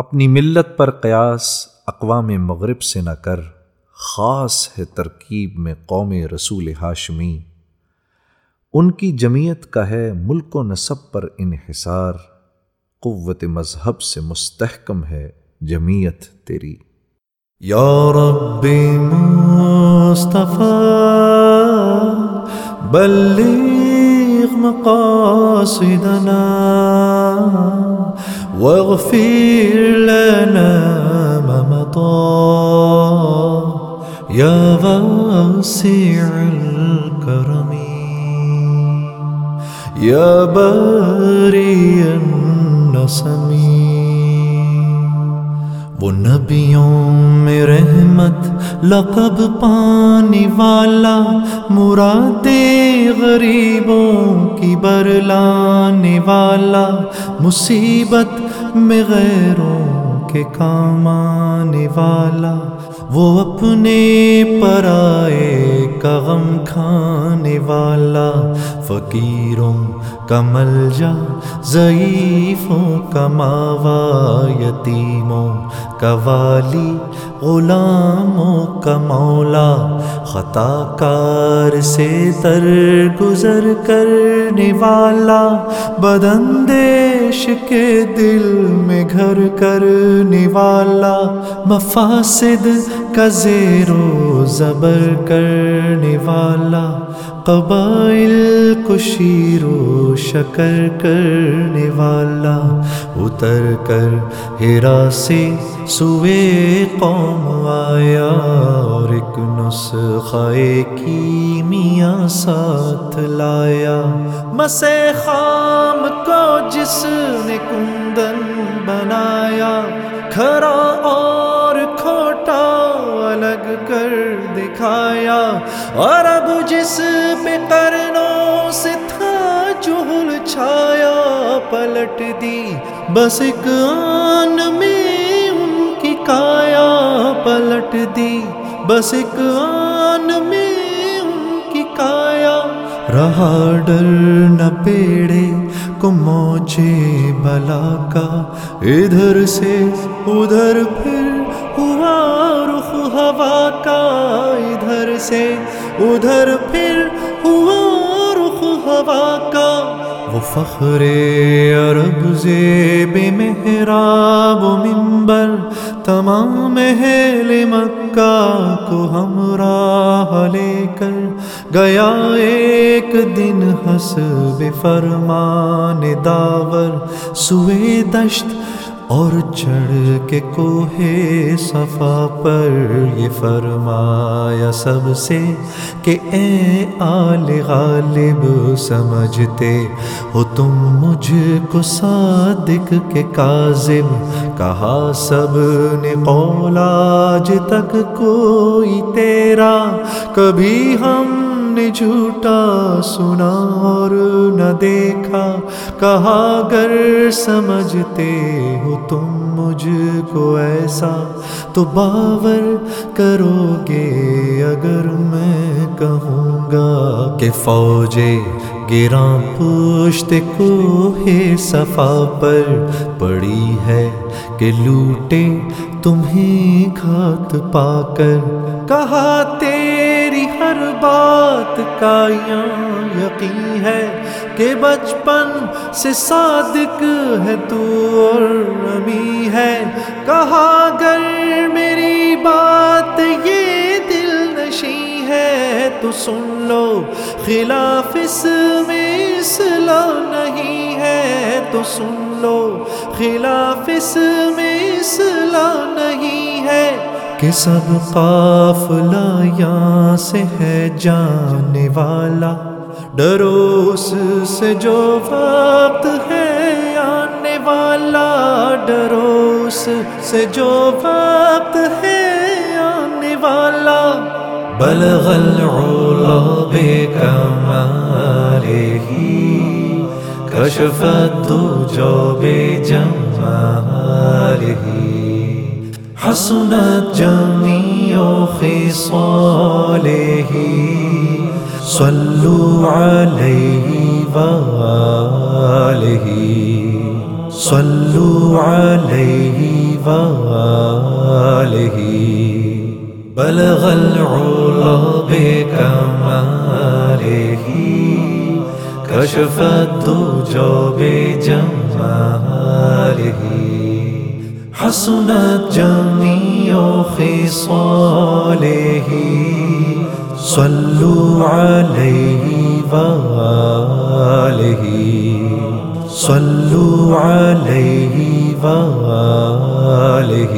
اپنی ملت پر قیاس اقوام مغرب سے نہ کر، خاص ہے ترکیب میں قوم رسول ہاشمی۔ ان کی جمعیت کا ہے ملک و نصب پر انحصار، قوت مذہب سے مستحکم ہے جمعیت تیری۔ یا رب مصطفیٰ، بلغ مقاصدنا۔ واغفر لنا ما مضى يا واسع الكرم. يا باري النسمين وہ نبیوں میں رحمت، لقب پانی والا، مراد غریبوں کی برلانے والا، مصیبت میں غیروں کے کام آنے والا، وہ اپنے پرائے کا غم کھانے والا فقیروں کا مل جا ضعیفوں کا ماوا، یتیموں کا والی، غلاموں کا مولا۔ خطا کار سے تر گزر کرنے والا بدندیش کے دل میں گھر کرنے والا، مفاسد کا زیر و زبر کرنے والا، قبائل کو شیر و شکر کرنے والا، اتر کر ہیرا سے سوئے قوم آیا اور ایک نسخے کی میاں ساتھ لایا۔ مسے خام کو جس نے کندن بنایا، کھرا اور کھوٹا الگ کر دکھایا۔ اور اب جس پہ کرنوں سے تھا چہل چھایا، پلٹ دی۔ بس ایک آن میں ان کی کایا، پلٹ دی۔ بس ایک آن میں رہا ڈر نہ پیڑے کو موجے بلا کا۔ ادھر سے ادھر پھر ہوا رخ ہوا کا۔ ادھر سے ادھر پھر ہوا رخ ہوا کا۔ وہ فخر عرب زیب محراب و ممبر تمام اہل مکہ کو ہمراہ لے کر گیا ایک دن حسب فرمان داور، سوئے دشت اور چڑھ کے کوہ صفا پر یہ فرمایا سب سے کہ اے آل غالب سمجھتے ہو تم مجھ کو صادق کے کاذب، کہا سب نے قول آج تک کوئی تیرا، کبھی ہم نے جھوٹا سنا اور نہ دیکھا، کہا گر سمجھتے ہو تم مجھ کو ایسا، تو باور کرو گے، اگر میں کہوں گا کہ فوجے گراں پوشت کو ہے صفا پر پڑی ہے کہ لوٹے تمہیں گھات پا کر۔ کہا ہر بات کا یقین ہے کہ بچپن سے صادق ہے تو اور نمی ہے۔ کہا گر میری بات یہ دل نشی ہے تو سن لو، خلاف اس میں اصلاح نہیں ہے تو سن لو، خلاف اس میں اصلاح نہیں ہے۔ کہ سب قافلہ یہاں سے ہے جانے والا۔ ڈروس سے جو وقت ہے آنے والا۔ ڈروس سے جو وقت ہے آنے والا۔ بلغ العلا بے ہی۔ کشفت تو جو بے ہی۔ حسنت جميع خصاله صلوا عليه وآله صلوا عليه وآله بلغ العلا بكماله كشف الدجى بجماله حسنت جميع خصاله صلوا عليه وآله صلوا عليه وآله